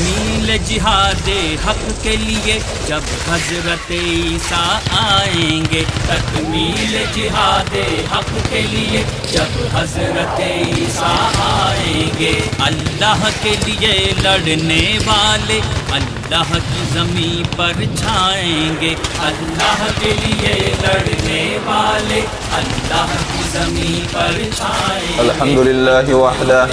me. तकमील जिहाद हक के लिए जब हजरत ईसा आएंगे तकमील जिहाद हक के लिए जब हजरत ईसा आएंगे अल्लाह के लिए लड़ने वाले अल्लाह की जमी पर छाएंगे अल्लाह के लिए लड़ने वाले अल्लाह की जमी पर छाएंगे الحمد لله وحده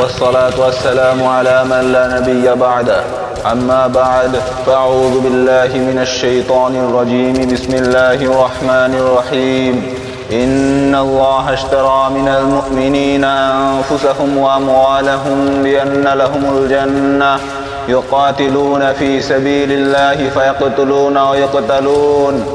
والصلاة والسلام على من لا نبي بعده أما بعد فأعوذ بالله من الشيطان الرجيم. بسم الله الرحمن الرحيم. إن الله اشترى من المؤمنين أنفسهم وأموالهم بأن لهم الجنة. يقاتلون في سبيل الله فيقتلون ويقتلون.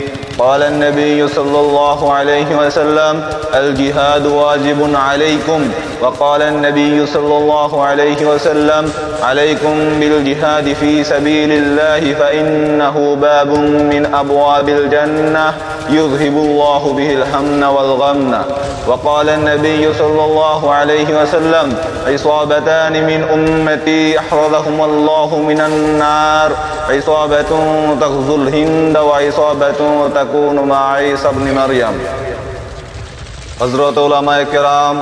قال النبي صلى الله عليه وسلم الجهاد واجب عليكم. وقال النبي صلى الله عليه وسلم عليكم بالجهاد في سبيل الله فإنه باب من أبواب الجنة. يذهب الله به الهم والغم وقال النبي صلى الله عليه وسلم عصابتان من أمتي أحرزهم الله من النار عصابة تغزو الهند وعصابة تكون مع عيسى بن مريم হজরত ওলামায় কেরাম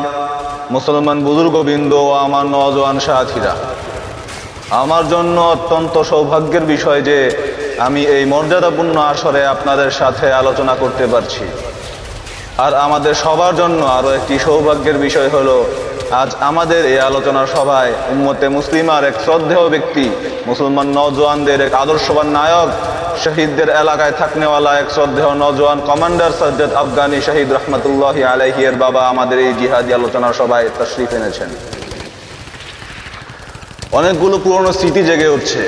মুসলমান বুজুর্গবৃন্দ ও আমার নজওয়ান সাথীরা আমার জন্য অত্যন্ত সৌভাগ্যের বিষয় যে আমি এই মর্যাদাপূর্ণ আসরে আপনাদের সাথে আলোচনা করতে পারছি। আর আমাদের সবার জন্য আরও একটি সৌভাগ্যের বিষয় হলো, আজ আমাদের এই আলোচনা সভায় উম্মতে মুসলিমার এক শ্রদ্ধেয় ব্যক্তি, মুসলমান নজওয়ানদের এক আদর্শবান নায়ক, শহীদদের এলাকায় থাকনেওয়ালা এক শ্রদ্ধেয় নজওয়ান কমান্ডার সজ্জদ আফগানি শহীদ রহমতুল্লাহ আলহিয়ের বাবা আমাদের এই জিহাদি আলোচনা সভায় তশরিফ এনেছেন। অনেকগুলো পুরনো স্মৃতি জেগে উঠছে।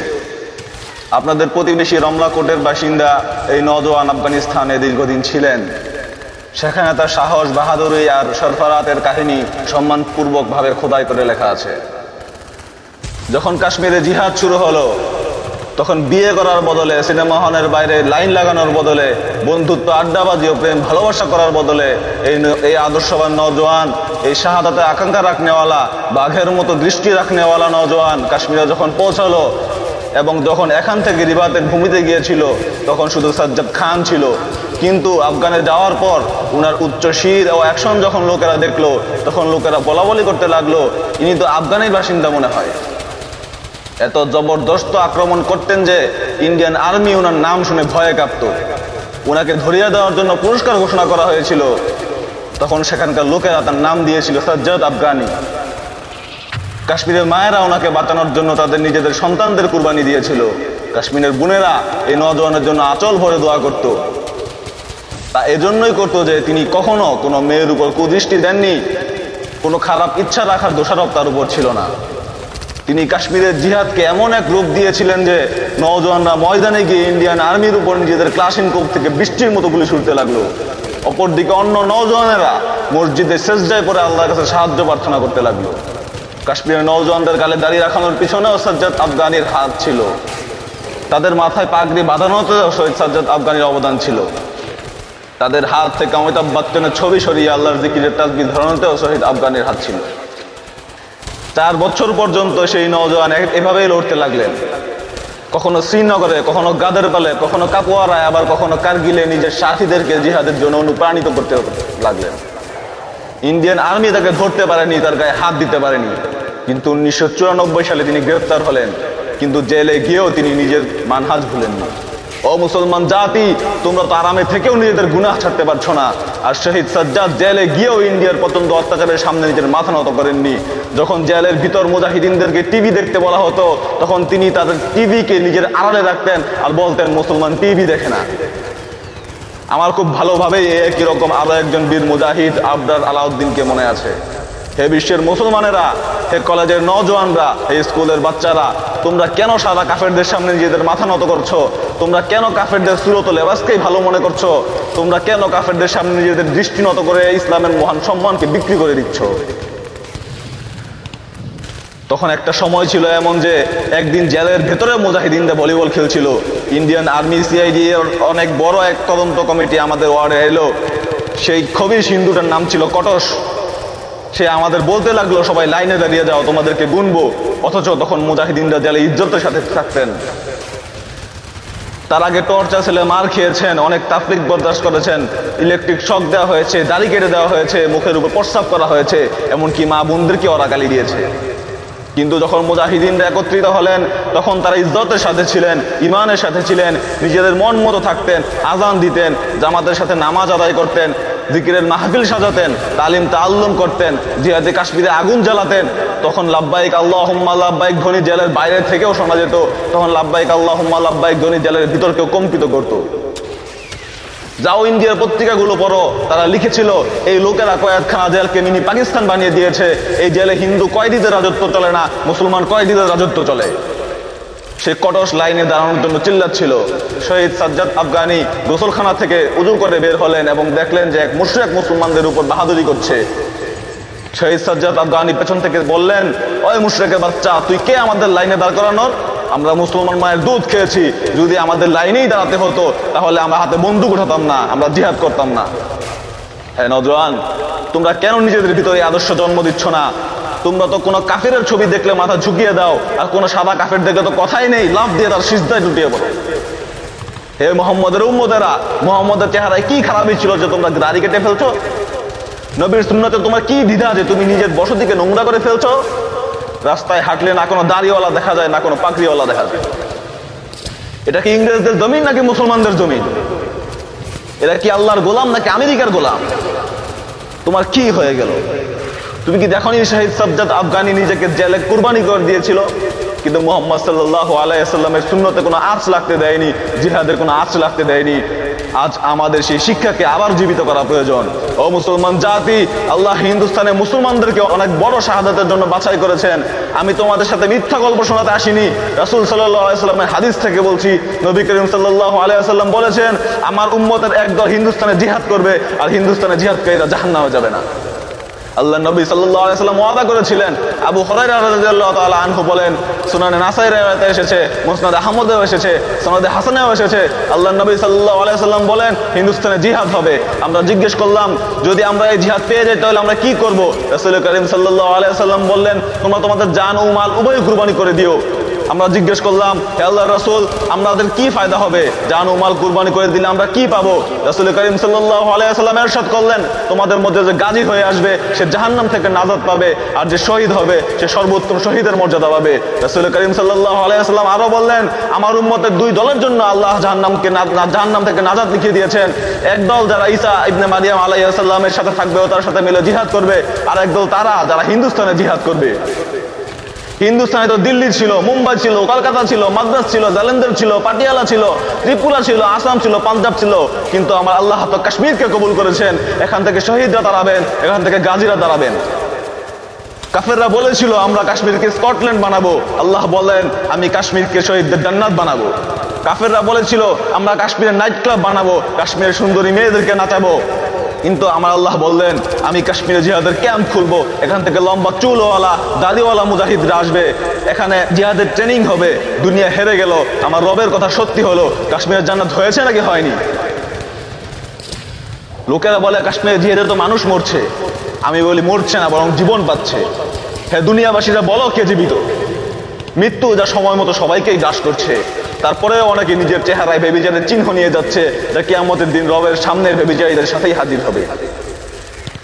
আপনাদের প্রতিবেশী রমলাকোটের বাসিন্দা এই নজওয়ান আফগানিস্তানে দীর্ঘদিন ছিলেন। সেখানে তার সাহস, বাহাদুরি আর সরফরাতের কাহিনী সম্মানপূর্বকভাবে খোদাই করে লেখা আছে। যখন কাশ্মীরে জিহাদ শুরু হলো, তখন বিয়ে করার বদলে, সিনেমা হলের বাইরে লাইন লাগানোর বদলে, বন্ধুত্ব, আড্ডাবাজি ও প্রেম ভালোবাসা করার বদলে এই এই আদর্শবান নজওয়ান এই শাহাদাতে আকাঙ্ক্ষা রাখনেওয়ালা, বাঘের মতো দৃষ্টি রাখনেওয়ালা নজওয়ান কাশ্মীরে যখন পৌঁছালো এবং যখন এখান থেকে রিবাতের ভূমিতে গিয়েছিল, তখন শুধু সাজ্জাদ খান ছিল। কিন্তু আফগানে যাওয়ার পর উনার উচ্চ শির ও অ্যাকশন যখন লোকেরা দেখল, তখন লোকেরা বলা বলি করতে লাগল, ইনি তো আফগানের বাসিন্দা মনে হয়। এত জবরদস্ত আক্রমণ করতেন যে ইন্ডিয়ান আর্মি ওনার নাম শুনে ভয়ে কাঁপত। ওনাকে ধরিয়ে দেওয়ার জন্য পুরস্কার ঘোষণা করা হয়েছিল। তখন সেখানকার লোকেরা তার নাম দিয়েছিল সাজ্জাদ আফগানি। কাশ্মীরের মায়েরা ওনাকে বাঁচানোর জন্য তাদের নিজেদের সন্তানদের কুরবানি দিয়েছিল। কাশ্মীরের বোনেরা এই নজওয়ানের জন্য আচল ভরে দোয়া করত। তা এজন্যই করতো যে তিনি কখনো কোনো মেয়ের উপর কুদৃষ্টি দেননি, কোনো খারাপ ইচ্ছা রাখার দোষারোপ তার উপর ছিল না। তিনি কাশ্মীরের জিহাদকে এমন এক রূপ দিয়েছিলেন যে নওজওয়ানরা ময়দানে গিয়ে ইন্ডিয়ান আর্মির উপর নিজেদের ক্লাসিন কোপ থেকে বৃষ্টির মতো গুলি ছুটতে লাগল। অপরদিকে অন্য নওজওয়ানেরা মসজিদে শেষজায় পরে আল্লাহর কাছে সাহায্য প্রার্থনা করতে লাগল। কাশ্মীরের নওজওয়ানদের গালে দাঁড়িয়ে রাখানোর পিছনেও সাজ্জাদ আফগানির হাত ছিল। তাদের মাথায় পাগড়ি বাঁধানোতেও শহীদ সাজ্জাদ আফগানির অবদান ছিল। তাদের হাত থেকে অমিতাভ বচ্চনের ছবি সরিয়ে আল্লাহর জিকিরের তাজবি ধরানোতেও শহীদ আফগানির হাত ছিল। চার বছর পর্যন্ত সেই নওজোয়ান এ- এভাবেই লড়তে লাগলেন। কখনো শ্রীনগরে, কখনো গাদের পালে কখনো কাপুয়ারায়, আবার কখনো কারগিলে নিজের সাথীদেরকে জিহাদের জন্য অনুপ্রাণিত করতে লাগলেন। ইন্ডিয়ান আর্মি তাকে ধরতে পারেনি, তার গায়ে হাত দিতে পারেনি। কিন্তু উনিশশো চুরানব্বই সালে তিনি গ্রেফতার হলেন, কিন্তু জেলে গিয়েও তিনি নিজের মানহাজ ভুলেননি। ও মুসলমান জাতি, তোমরা তো আরামে থেকেও নিজেদের গুনাহ ছাড়তে পারছ না। আর শহীদ সাজ্জাদ জেলে গিয়েও ইন্ডিয়ার পতন্ত অত্যাচারের সামনে নিজের মাথা নত করেননি। যখন জেলের ভিতর মুজাহিদিনদেরকে টিভি দেখতে বলা হতো, তখন তিনি তাদের টিভিকে নিজের আড়ালে রাখতেন আর বলতেন, মুসলমান টিভি দেখে না। আমার খুব ভালোভাবে একই রকম আরও একজন বীর মুজাহিদ আবদার আলাউদ্দিনকে মনে আছে। হে বিশ্বের মুসলমানেরা, হে কলেজের নজওয়ানরা হে স্কুলের বাচ্চারা, তোমরা কেন সারা কাফেরদের সামনে নিজেদের মাথা নত করছ? তোমরা কেন কাফেরদের সুরত লেবাসকেই ভালো মনে করছ? তোমরা কেন কাফেরদের সামনে নিজেদের দৃষ্টি নত করে ইসলামের মহান সম্মানকে বিক্রি করে দিচ্ছ? তখন একটা সময় ছিল এমন যে একদিন জেলের ভেতরে মুজাহিদিনরা ভলিবল খেলছিল। ইন্ডিয়ান আর্মি, সিআইডি এর অনেক বড় এক তদন্ত কমিটি আমাদের ওয়ার্ডে এলো। সেই খবির সিন্ধুটার নাম ছিল কটস। সে আমাদের বলতে লাগল, সবাই লাইনে দাঁড়িয়ে যাও, তোমাদেরকে গুনবো। অথচ তখন মুজাহিদিনরা জেলে ইজ্জতের সাথে থাকতেন। তার আগে টর্চা ছেলে মার খেয়েছেন, অনেক তাফলিক বরদাস্ত করেছেন। ইলেকট্রিক শক দেওয়া হয়েছে, দাড়ি কেটে দেওয়া হয়েছে, মুখের উপর প্রস্রাব করা হয়েছে, এমনকি মা বোনদেরকে ওরা গালি দিয়েছে। কিন্তু যখন মুজাহিদিনরা একত্রিত হলেন, তখন তারা ইজ্জতের সাথে ছিলেন ইমানের সাথে ছিলেন, নিজেদের মন মতো থাকতেন, আজান দিতেন, জামাতের সাথে নামাজ আদায় করতেন, জিকিরের মাহফিল সাজাতেন, তালিম তাল্লুম করতেন, জিহাদে কাশ্মীরে আগুন জ্বালাতেন, তখন লাভবাইক আল্লাহ হুম্মা লাভবাইক ধ্বনি জেলের বাইরে থেকেও শোনা যেত, তখন লাভবাইক আল্লাহ হুম্মা লাভবাইক ধ্বনি জেলের ভিতরকেও কম্পিত করতো। যাও ইন্ডিয়ার পত্রিকাগুলো পড়ো। তারা লিখেছিল, এই লোকেরা কয়েকখানা জেলকে মিনি পাকিস্তান বানিয়ে দিয়েছে। এই জেলে হিন্দু কয়েদিদের রাজত্ব চলে না, মুসলমান কয়েদিদের রাজত্ব চলে। সে কটস লাইনে দাঁড়ানোর জন্য চিল্লাচ্ছিল। শহীদ সাজ্জাদ আফগানি গোসলখানা থেকে উজু করে বের হলেন এবং দেখলেন যে এক মুশরিক মুসলমানদের উপর বাহাদুরি করছে। শহীদ সাজ্জাদ আফগানি পেছন থেকে বললেন, ওই মুশরেকের বাচ্চা, তুই কে আমাদের লাইনে দাঁড় করানোর? আমরা মুসলমান মায়ের দুধ খেয়েছি। যদি আমাদের লাইনেই দাঁড়াতে হতো, তাহলে আমরা হাতে বন্দুক উঠাতাম না, আমরা জিহাদ করতাম না। হ্যাঁ নজওয়ান, তোমরা কেন নিজেদের ভিতরে আদর্শ জন্ম দিচ্ছ না? তোমরা তো কোনো কাফের ছবি দেখলে মাথা ঝুঁকিয়ে দাও, আর কোনো সাদা কাফের দেখলে তো কথাই নেই লাভ দিয়ে তার সিজদায় জুটিয়ে পড়ো হে মোহাম্মদের উম্মদেরা মোহাম্মদের চেহারায় কি খারাপই ছিল যে তোমরা দাড়ি কেটে ফেলছো? নবীর সুন্নতে তোমার কি দ্বিধা যে তুমি নিজের বসতিকে নোংরা করে ফেলছো? রাস্তায় হাঁটলে না কোনো দাড়িওয়ালা দেখা যায়, না কোনো পাকড়িওয়ালা দেখা যায়। এটা কি ইংরেজদের জমিন নাকি মুসলমানদের জমিন? এটা কি আল্লাহর গোলাম নাকি আমেরিকার গোলাম? তোমার কি হয়ে গেল? তুমি কি দেখনি শাহিদ সাজ্জাদ আফগানি নিজেকে জেলে কুরবানি করে দিয়েছিল? কিন্তু মোহাম্মদ সাল্লাহ আলাইসাল্লামের শূন্যতে কোনো আঁচ লাগতে দেয়নি, জিহাদের কোনো আঁচ লাগতে দেয়নি। আজ আমাদের সেই শিক্ষাকে আবার জীবিত করা প্রয়োজন। ও মুসলমান জাতি, আল্লাহ হিন্দুস্তানে মুসলমানদেরকে অনেক বড় শাহাদাতের জন্য বাছাই করেছেন। আমি তোমাদের সাথে মিথ্যা গল্প শোনাতে আসিনি। রাসুল সাল্লামের হাদিস থেকে বলছি, নবী করিম সাল্লাহ আলাইসাল্লাম বলেছেন, আমার উম্মতের একদল হিন্দুস্তানে জিহাদ করবে, আর হিন্দুস্তানে জিহাদকারীরা হয়ে যাবে না। আল্লাহ নবী সাল্লাম ওয়াদা করেছিলেন। আবু হরাইরা আনহু বলেন, সোনানে নাসাই রেওয়াতে এসেছে, মোসনাদ আহমদেও এসেছে, সোনাদে হাসানেও এসেছে। আল্লাহ নবী সাল্লাহ আলাইসাল্লাম বলেন, হিন্দুস্তানে জিহাদ হবে। আমরা জিজ্ঞেস করলাম, যদি আমরা এই জিহাদ পেয়ে যাই, তাহলে আমরা কি করব? রসুল করিম সাল্লাহ আলাইসাল্লাম বললেন, তোমরা তোমাদের জান ও মাল উভয় কুরবানি করে দিও। আমরা জিজ্ঞেস করলাম, হে আল্লাহ রসুল, আমাদের কি ফায়দা হবে? জান ও মাল কুরবানি করে দিলে আমরা কি পাবো? রসুল করিম সাল্লাহ আলাইসাল্লাম এরশাদ করলেন, তোমাদের মধ্যে যে গাজী হয়ে আসবে, সে জাহান্নাম থেকে নাজাদ পাবে, আর যে শহীদ হবে, সে সর্বোত্তম শহীদের মর্যাদা পাবে। রসুল করিম আলাইসাল্লাম আরও বললেন, আমার উম্মতের দুই দলের জন্য আল্লাহ জাহান্নামকে জাহান্নাম থেকে নাজাদ লিখিয়ে দিয়েছেন। এক দল যারা ঈসা ইবনে মারিয়াম আলাইসাল্লামের সাথে থাকবে ও তার সাথে মিলে জিহাদ করবে, আর একদল তারা যারা হিন্দুস্তানে জিহাদ করবে। হিন্দুস্তানে তো দিল্লি ছিল, মুম্বাই ছিল, কলকাতা ছিল, মাদ্রাস ছিল জালেন্দার ছিল, পাটিয়ালা ছিল, ত্রিপুরা ছিল, আসাম ছিল, পাঞ্জাব ছিল। কিন্তু আমার আল্লাহ তো কাশ্মীরকে কবুল করেছেন। এখান থেকে শহীদরা দাঁড়াবেন, এখান থেকে গাজীরা দাঁড়াবেন। কাফেররা বলেছিল, আমরা কাশ্মীরকে স্কটল্যান্ড বানাবো। আল্লাহ বলেন আমি কাশ্মীরকে শহীদদের জান্নাত বানাবো। কাফেররা বলেছিল, আমরা কাশ্মীরের নাইট ক্লাব বানাবো, কাশ্মীরের সুন্দরী মেয়েদেরকে নাচাবো। কিন্তু আমার আল্লাহ বললেন, আমি কাশ্মীরে জিহাদের ক্যাম্প খুলবো। এখান থেকে লম্বা চুলওয়ালা দাদিওয়ালা মুজাহিদরা আসবে। এখানে জিহাদের ট্রেনিং হবে। দুনিয়া হেরে গেল। আমার রবের কথা সত্যি হলো। কাশ্মীরের জান্নাত হয়েছে নাকি হয়নি? লোকেরা বলে কাশ্মীরে জিহাদের তো মানুষ মরছে। আমি বলি, মরছে না, বরং জীবন পাচ্ছে। হ্যাঁ দুনিয়াবাসীরা, বলো কে জীবিত? মৃত্যু যা সময় মতো সবাইকেই গ্রাস করছে। তারপরেও অনেকে নিজের চেহারায় ভেবিচারের চিহ্ন নিয়ে যাচ্ছে যা কেয়ামতের দিন রবের সামনের ভেবিচারীদের সাথেই হাজির হবে।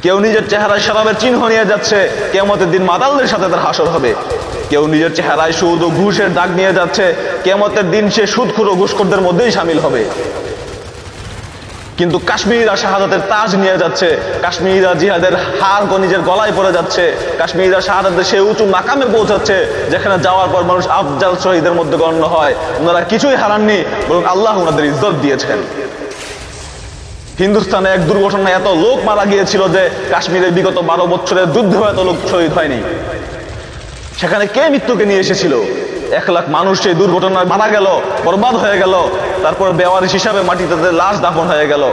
কেউ নিজের চেহারায় শরাবের চিহ্ন নিয়ে যাচ্ছে কেমতের দিন মাদালদের সাথে তার হাসর হবে। কেউ নিজের চেহারায় সুদ ও ঘুষের দাগ নিয়ে যাচ্ছে কেমতের দিন সে সুদখুর ও ঘুষখোরদের মধ্যেই সামিল হবে। কিন্তু কাশ্মীরা শাহাদাতের তাজ নিয়ে যাচ্ছে। কাশ্মীরা জিহাদের হার নিজের গলায় পড়ে যাচ্ছে। কাশ্মীরা শাহাদাতের সে উঁচু মাকামে পৌঁছাচ্ছে, যেখানে যাওয়ার পর মানুষ আফজাল শহীদের মধ্যে গণ্য হয়। ওনারা কিছুই হারাননি, বরং আল্লাহ ওনাদের ইজ্জত দিয়েছেন। হিন্দুস্তানে এক দুর্ঘটনায় এত লোক মারা গিয়েছিল যে কাশ্মীরে বিগত বারো বছরের যুদ্ধে এত লোক শহীদ হয়নি। সেখানে কে মৃত্যুকে নিয়ে এসেছিল? এক লাখ মানুষ সেই দুর্ঘটনায় মারা গেল, বরবাদ হয়ে গেল, তারপর বেওয়ারিশ হিসাবে মাটিতে লাশ দাপন হয়ে গেল।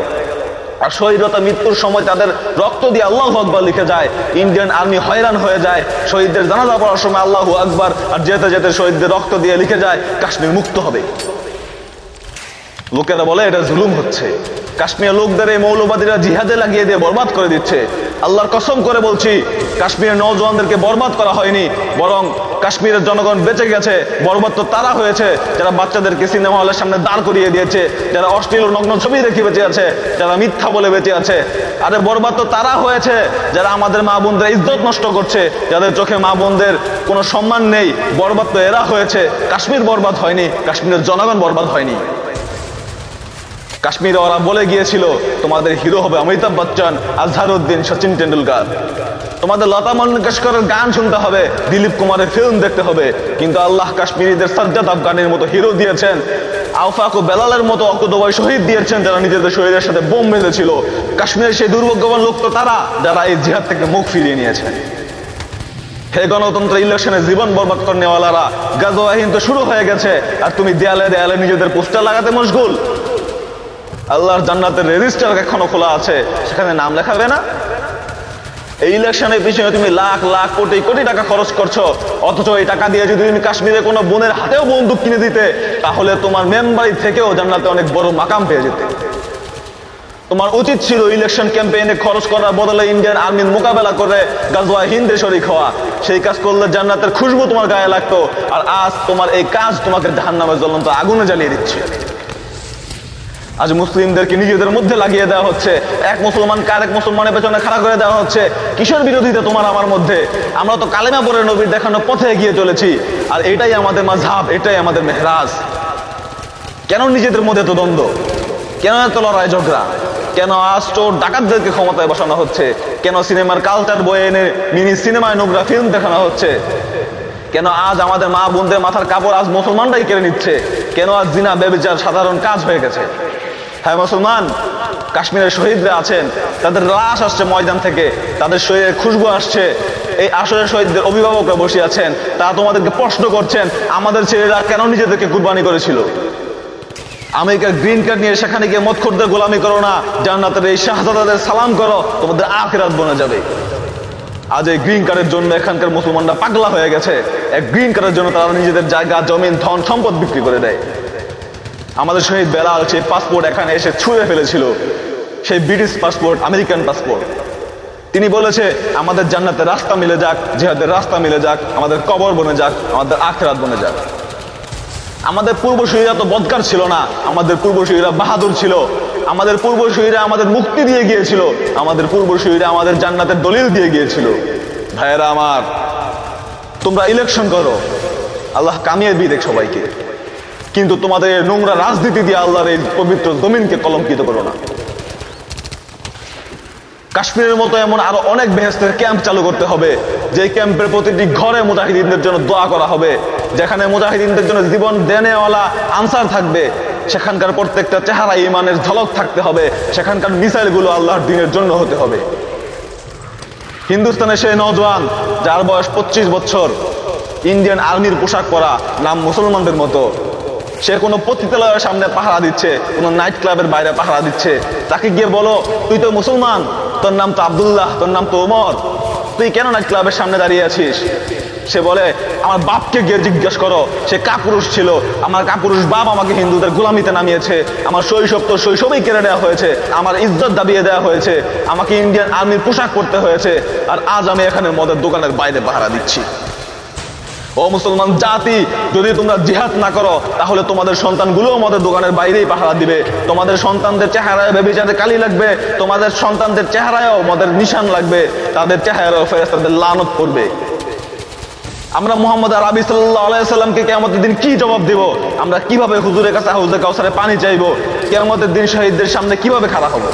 আর শহীদতা মৃত্যুর সময় তাদের রক্ত দিয়ে আল্লাহ আকবর লিখে যায়, ইন্ডিয়ান আর্মি হয়রান হয়ে যায়। শহীদদের জানাজা পড়ার সময় আল্লাহ আকবর আর যেতে যেতে শহীদদের রক্ত দিয়ে লিখে যায়, কাশ্মীর মুক্ত হবে। লোকেরা বলে, এটা জুলুম হচ্ছে। কাশ্মীরের লোকদের এই মৌলবাদীরা জিহাদে লাগিয়ে দিয়ে বরবাদ করে দিচ্ছে। আল্লাহর কসম করে বলছি, কাশ্মীরের নৌজওয়ানদেরকে বরবাদ করা হয়নি, বরং কাশ্মীরের জনগণ বেঁচে গেছে, বরবাদ তো তারা হয়েছে, যারা বাচ্চাদেরকে সিনেমা হলের সামনে দাঁড় করিয়ে দিয়েছে, যারা অশ্লীল নগ্ন ছবি দেখে বেঁচে আছে, যারা মিথ্যা বলে বেঁচে আছে। আরে, বরবাদ তো তারা হয়েছে, যারা আমাদের মা বোনদের ইজ্জত নষ্ট করছে, যাদের চোখে মা বোনদের কোনো সম্মান নেই, বরবাদ তো এরা হয়েছে। কাশ্মীর বরবাদ হয়নি, কাশ্মীরের জনগণ বরবাদ হয়নি। কাশ্মীরে ওরা বলে গিয়েছিল, তোমাদের হিরো হবে অমিতাভ বচ্চন, আজহারউদ্দিন, সচিন টেন্ডুলকার তোমাদের লতা মঙ্গেশকরের গান শুনতে হবে, দিলীপ কুমারের ফিল্ম দেখতে হবে। কিন্তু আল্লাহ কাশ্মীরিদের সাজ্জাদ আফগানের মতো হিরো দিয়েছেন। আউফাক ও বেলালের মতো অকুদবাই শহীদ দিয়েছেন যারা নিজেদের শহীদের সাথে বোম মেরেছিল কাশ্মীরের সেই দুর্ভাগ্যবান লোক তো তারা, যারা এই জিহাদ থেকে মুখ ফিরিয়ে নিয়েছেন হে গণতন্ত্র ইলেকশনে জীবন বরবাদ করেওয়ালারা গাজওয়াহিন তো শুরু হয়ে গেছে, আর তুমি দেয়ালে দেয়ালে নিজেদের পোস্টার লাগাতে মশগুল। আল্লাহর জান্নাতের রেজিস্টার এখনও খোলা আছে। সেখানে নাম লেখাবে না। এই ইলেকশনের পিছনে তুমি লাখ লাখ কোটি কোটি টাকা খরচ করছ। অথচ এই টাকা দিয়ে যদি তুমি কাশ্মীরে কোনো বোনের হাতেও বন্দুক কিনে দিতে, তাহলে তোমার মেম্বারি থেকেও জান্নাতে অনেক বড় মাকাম পেয়ে যেতে। তোমার উচিত ছিল ইলেকশন ক্যাম্পেইনে খরচ করার বদলে ইন্ডিয়ান আর্মির মোকাবেলা করে গাজওয়া হিন্দে শরিক হওয়া। সেই কাজ করলে জান্নাতের খুশবু তোমার গায়ে লাগতো। আর আজ তোমার এই কাজ তোমাকে জাহান্নামের জ্বলন্ত আগুনে জ্বালিয়ে দিচ্ছে। আজ মুসলিমদেরকে নিজেদের মধ্যে লাগিয়ে দেওয়া হচ্ছে। এক মুসলমানকে আরেক মুসলমানের পেছনে খাড়া করে দেওয়া হচ্ছে? কিসের বিরোধিতা তোমার আমার মধ্যে? আমরা তো কালেমা পরে নবীর দেখানো পথে এগিয়ে চলেছি। আর এটাই আমাদের মাঝহাব এটাই আমাদের মেহরাজ। কেন নিজেদের মধ্যে তো দ্বন্দ্ব? কেন এত লড়াই ঝগড়া? কেন আজ চোর ডাকাতদেরকে ক্ষমতায় বসানো হচ্ছে? কেন সিনেমার কালচার বয়ে এনে মিনি সিনেমায় নোংরা ফিল্ম দেখানো হচ্ছে? কেন আজ আমাদের মা বোনদের মাথার কাপড় আজ মুসলমানরাই কেড়ে নিচ্ছে? কেন আজ জিনা বেবিচার সাধারণ কাজ হয়ে গেছে? হ্যাঁ মুসলমান, কাশ্মীরের শহীদরা আছেন। তাদের লাশ আসছে ময়দান থেকে। তাদের শরীরে খুশবু আসছে। এই আসরের শহীদদের অভিভাবকরা বসে আছেন। তারা তোমাদেরকে প্রশ্ন করছেন, আমাদের ছেলেরা কেন নিজেদেরকে কুরবানি করেছিল? আমেরিকার গ্রিন কার্ড নিয়ে সেখানে গিয়ে মতখোরদের গোলামি করো না। জান্নাতের এই শাহজাদাদের সালাম করো। তোমাদের আখেরাত বনে যাবে। আজ এই গ্রিন কার্ডের জন্য এখানকার মুসলমানরা পাগলা হয়ে গেছে। এক গ্রিন কার্ডের জন্য তারা নিজেদের জায়গা, জমিন, ধন, সম্পদ বিক্রি করে দেয়। আমাদের শহীদ বেলাল সেই পাসপোর্ট এখানে এসে ছুঁড়ে ফেলেছিল। সেই ব্রিটিশ পাসপোর্ট আমেরিকান পাসপোর্ট তিনি বলেছে, আমাদের জান্নাতের রাস্তা মিলে যাক, জিহাদের রাস্তা মিলে যাক, আমাদের কবর বনে যাক, আমাদের আখেরাত বনে যাক। আমাদের পূর্বসূরীরা তো বদকার ছিল না, আমাদের পূর্বসূরীরা বাহাদুর ছিল। আমাদের পূর্বসূরীরা আমাদের মুক্তি দিয়ে গিয়েছিল, আমাদের পূর্বসূরীরা আমাদের জান্নাতের দলিল দিয়ে গিয়েছিল। ভাইয়েরা আমার, তোমরা ইলেকশন করো। আল্লাহ কামিয়ে দেখ সবাইকে। কিন্তু তোমাদের নোংরা রাজনীতি দিয়ে আল্লাহর এই পবিত্র জমিনকে কলঙ্কিত করো না। কাশ্মীরের মতো এমন আরও অনেক বেহেস্তের ক্যাম্প চালু করতে হবে যে ক্যাম্পের প্রতিটি ঘরে মুজাহিদিনদের জন্য দোয়া করা হবে, যেখানে মুজাহিদিনদের জন্য জীবন দেনেওয়ালা আনসার থাকবে, সেখানকার প্রত্যেকটা চেহারা ইমানের ঝলক থাকতে হবে, সেখানকার মিসাইলগুলো আল্লাহর দিনের জন্য হতে হবে। হিন্দুস্তানের সেই নজওয়ান যার বয়স পঁচিশ বছর, ইন্ডিয়ান আর্মির পোশাক পরা, নাম মুসলমানদের মতো। সে কোনো পতিতালয়ের সামনে পাহারা দিচ্ছে, কোনো নাইট ক্লাবের বাইরে পাহারা দিচ্ছে। তাকে গিয়ে বলো, তুই তো মুসলমান, তোর নাম তো আবদুল্লাহ, তোর নাম তো ওমর, তুই কেন নাইট ক্লাবের সামনে দাঁড়িয়ে আছিস? সে বলে, আমার বাপকে গিয়ে জিজ্ঞেস করো, সে কাপুরুষ ছিল, আমার কাপুরুষ বাপ আমাকে হিন্দুদের গোলামিতে নামিয়েছে, আমার শৈশব তো শৈশবেই কেড়ে দেওয়া হয়েছে, আমার ইজ্জত দাবিয়ে দেওয়া হয়েছে, আমাকে ইন্ডিয়ান আর্মির পোশাক পরতে হয়েছে, আর আজ আমি এখানে মদের দোকানের বাইরে পাহারা দিচ্ছি। ও মুসলমান জাতি, যদি তোমরা জিহাদ না করো, তাহলে তোমাদের সন্তানগুলো আমাদের দোকানের বাইরেই পাহারা দিবে। তোমাদের সন্তানদের চেহারায় বেবিচারে কালি লাগবে, তোমাদের সন্তানদের চেহারায়ও আমাদের নিশান লাগবে, তাদের চেহারায়ও ফেরেস্তাদের লানত করবে আমরা মোহাম্মদ আরবি সাল্লাহ আলাইসাল্লামকে কেমতের দিন কি জবাব দেব? আমরা কীভাবে হুজুরের কাছে হাউজে কাউসারে পানি চাইব? কেমতের দিন শহীদদের সামনে কীভাবে খারাপ হব?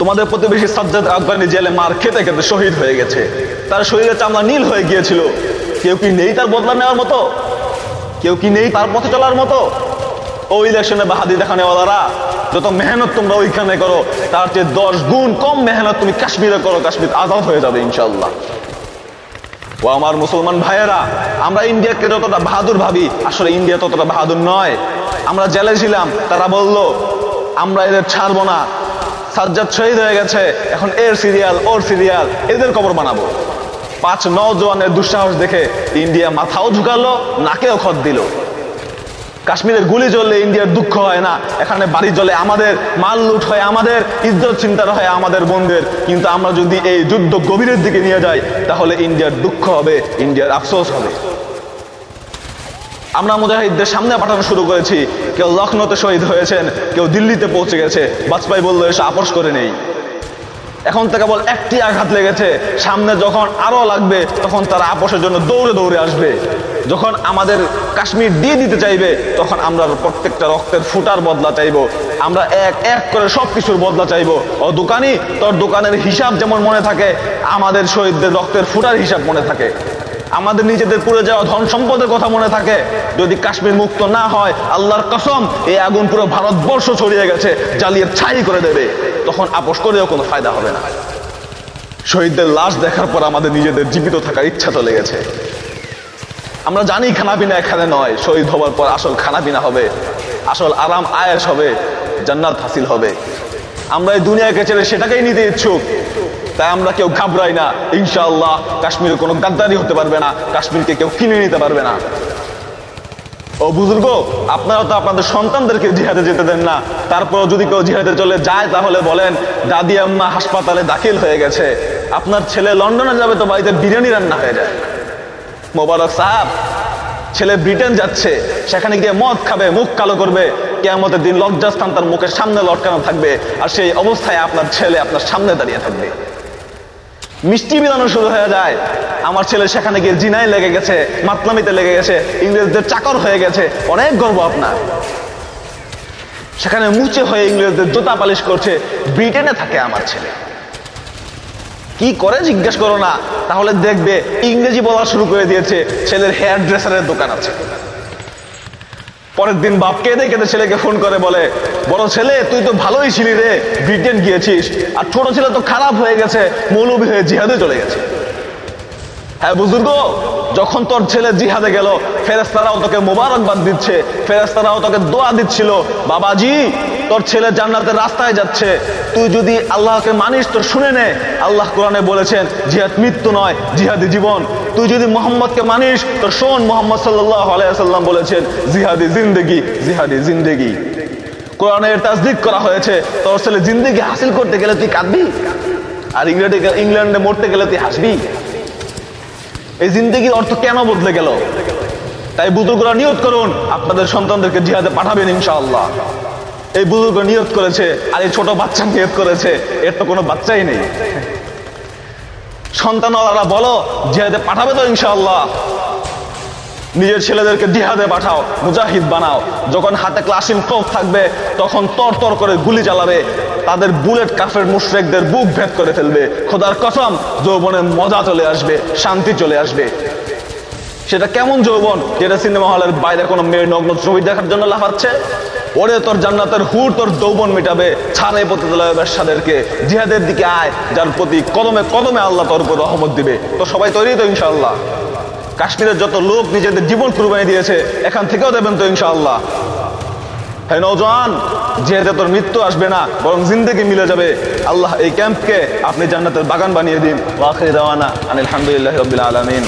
তোমাদের প্রতিবেশী সাজ্জাদ আফগানি জেলে মার খেতে খেতে শহীদ হয়ে গেছে। তার শরীরের চামড়া নীল হয়ে গিয়েছিল। কেউ কি নেই তার বদলা নেওয়ার মতো? কেউ কি নেই তার পথে চলার মতো? ও ইলেকশনে বাহাদি দেখানেওয়ালারা, যত মেহনত তোমরা ওইখানে করো, তার চেয়ে দশ গুণ কম মেহনত তুমি কাশ্মীরে করো, কাশ্মীর আজাদ হয়ে যাবে ইনশাল্লাহ ও আমার মুসলমান ভাইয়েরা, আমরা ইন্ডিয়াকে যতটা বাহাদুর ভাবি, আসলে ইন্ডিয়া ততটা বাহাদুর নয়। আমরা জেলে ছিলাম, তারা বলল, আমরা এদের ছাড়বো না সাজ্জাদ শহীদ হয়ে গেছে। এখন এর সিরিয়াল ওর সিরিয়াল এদের কবর বানাবো। পাঁচ নজওয়ানের দুঃসাহস দেখে ইন্ডিয়া মাথাও ঝুঁকালো, নাকেও খত দিল। কাশ্মীরের গুলি চললে ইন্ডিয়ার দুঃখ হয় না। এখানে বাড়ি চলে আমাদের, মাল লুট হয় আমাদের, ইজ্জত চিন্তার হয় আমাদের বন্ধের কিন্তু আমরা যদি এই যুদ্ধ গভীরের দিকে নিয়ে যাই, তাহলে ইন্ডিয়ার দুঃখ হবে, ইন্ডিয়ার আফসোস হবে। আমরা মুজাহিদদের সামনে পাঠানো শুরু করেছি। কেউ লখনৌতে শহীদ হয়েছেন, কেউ দিল্লিতে পৌঁছে গেছে। বাজপেয়ী বলল, এসে আপোষ করে নেই। এখন তো কেবল একটি আঘাত লেগেছে। সামনে যখন আরও লাগবে, তখন তারা আপোষের জন্য দৌড়ে দৌড়ে আসবে। যখন আমাদের কাশ্মীর দিয়ে দিতে চাইবে, তখন আমরা প্রত্যেকটা রক্তের ফুটার বদলা চাইব। আমরা এক এক করে সব কিছুর বদলা চাইব। ও দোকানি, তোর দোকানের হিসাব যেমন মনে থাকে, আমাদের শহীদদের রক্তের ফুটার হিসাব মনে থাকে। আমাদের নিজেদের পুড়ে যাওয়া ধন সম্পদের কথা মনে থাকে। যদি কাশ্মীর মুক্ত না হয়, আল্লাহর কসম, এই আগুন পুরো ভারতবর্ষ ছড়িয়ে গেছে জ্বালিয়ে ছাই করে দেবে। তখন আপোষ করেও কোনো ফায়দা হবে না। শহীদদের লাশ দেখার পর আমাদের নিজেদের জীবিত থাকার ইচ্ছা চলে গেছে। আমরা জানি খানাপিনা এখানে নয়, শহীদ হওয়ার পর আসল খানাপিনা হবে। আসল আরাম আয়েস হবে, জান্নাত হাসিল হবে। আমরা এই দুনিয়াকে ছেড়ে সেটাকেই নিতে ইচ্ছুক। তাই আমরা কেউ ঘাবড়াই না। ইনশাআল্লাহ, কাশ্মীরে কোনো গাদ্দারি হতে পারবে না, কাশ্মীরকে কেউ কিনে নিতে পারবে না। ও বুজুর্গ, আপনারা তো আপনাদের সন্তানদেরকে জিহাদে যেতে দেন না। তারপর যদি কেউ জিহাদে চলে যায়, তাহলে বলেন, দাদি, আম্মা হাসপাতালে দাখিল হয়ে গেছে। আপনার ছেলে লন্ডনে যাবে তো বাড়িতে বিরিয়ানি রান্না হয়ে যায়। মোবারক সাহাব, ছেলে ব্রিটেন যাচ্ছে। সেখানে গিয়ে মদ খাবে, মুখ কালো করবে। কেয়ামতের দিন লজ্জাস্থান তার মুখের সামনে লটকানো থাকবে আর সেই অবস্থায় আপনার ছেলে আপনার সামনে দাঁড়িয়ে থাকবে। মিষ্টি বিলানো শুরু হয়ে যায়। আমার ছেলে সেখানে গিয়ে জিনায় লেগে গেছে, মাতলামিতে লেগে গেছে, ইংরেজদের চাকর হয়ে গেছে, অনেক গর্ব আপনার। সেখানে মুচে হয়ে ইংরেজদের জুতা পালিশ করছে, ব্রিটেনে থাকে আমার ছেলে। কি করে জিজ্ঞেস করো না, তাহলে দেখবে ইংরেজি বলা শুরু করে দিয়েছে, ছেলের হেয়ার ড্রেসারের দোকান আছে। পরের দিন বাপ কেঁদে কেঁদে ছেলেকে ফোন করে বলে, বড় ছেলে, তুই তো ভালোই ছিলি রে, ব্রিটেন গিয়েছিস, আর ছোট ছেলে তো খারাপ হয়ে গেছে মৌলবী হয়ে জিহাদে চলে গেছে। হ্যাঁ বুজুর্গ যখন তোর ছেলে জিহাদে গেল ফেরেস্তারাও তোকে মোবারকবাদ দিচ্ছে ফেরেস্তারাও তোকে দোয়া দিচ্ছিল, বাবাজি, তোর ছেলে জান্নাতের রাস্তায় যাচ্ছে। তুই যদি আল্লাহকে মানিস, তোর শুনে নে। আল্লাহ কোরআনে বলেছেন, জিহাদ মৃত্যু নয়, জিহাদি জীবন। তুই যদি মোহাম্মদকে মানিস, তোর শোন, মোহাম্মদ সাল্লাহ আলাইসাল্লাম বলেছেন, জিহাদি জিন্দেগি জিহাদি জিন্দেগি। কোরআনের তাজদিক করা হয়েছে, তোর ছেলে জিন্দেগি হাসিল করতে গেলে তুই কাঁদবি? আর ইংল্যান্ডে ইংল্যান্ডে মরতে গেলে তুই হাসবি? এই জিন্দগির অর্থ কেন বদলে গেল? তাই বুজুর্গরা নিয়ত করুন, আপনাদের সন্তানদেরকে জিহাদে পাঠাবেন ইনশাআল্লাহ। এই বুজুর্গ নিয়োগ করেছে, আর এই ছোট বাচ্চা নিয়ত করেছে, এর তো কোনো বাচ্চাই নেই। সন্তানওয়ালারা বলো, জিহাদে পাঠাবে তো ইনশাআল্লাহ। নিজের ছেলেদেরকে জিহাদে পাঠাও, মুজাহিদ বানাও। যখন হাতে ক্লাসিন কোপ থাকবে, তখন তর তর করে গুলি চালাবে। তাদের বুলেট কাফের মুশরেকদের বুক ভেদ করে ফেলবে। খোদার কসম, যৌবনে মজা চলে আসবে, শান্তি চলে আসবে। সেটা কেমন যৌবন, যেটা সিনেমা হলের বাইরে কোনো মেয়ের নগ্ন ছবি দেখার জন্য লাফাচ্ছে? ওরে, তোর জান্নাতের হুর, তোর যৌবন মিটাবে। ছাড়ে পতিতলয় ব্যবসাদেরকে জিহাদের দিকে আয়, যার প্রতি কদমে কদমে আল্লাহ তোর উপর রহমত দিবে। তো সবাই তৈরি তো ইনশাআল্লাহ। কাশ্মীরের যত লোক নিজেদের জীবন কুরবানি দিয়েছে, এখান থেকেও দেবেন তো ইনশাআল্লাহ। হ্যাঁ নৌজওয়ান যেহেতু তোর মৃত্যু আসবে না, বরং জিন্দগি মিলে যাবে। আল্লাহ এই ক্যাম্পকে আপনি জান্নাতের বাগান বানিয়ে দিন। ওয়াখির দাওয়ানা আনিল হামদুলিল্লাহ রবিল আলমিন।